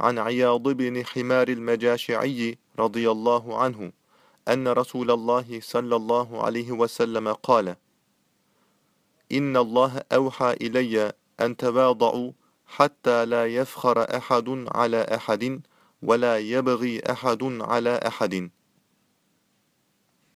عن عياض بن حمار المجاشعي رضي الله عنه أن رسول الله صلى الله عليه وسلم قال إن الله أوحى إلي أن تواضعوا حتى لا يفخر أحد على أحد ولا يبغي أحد على أحد.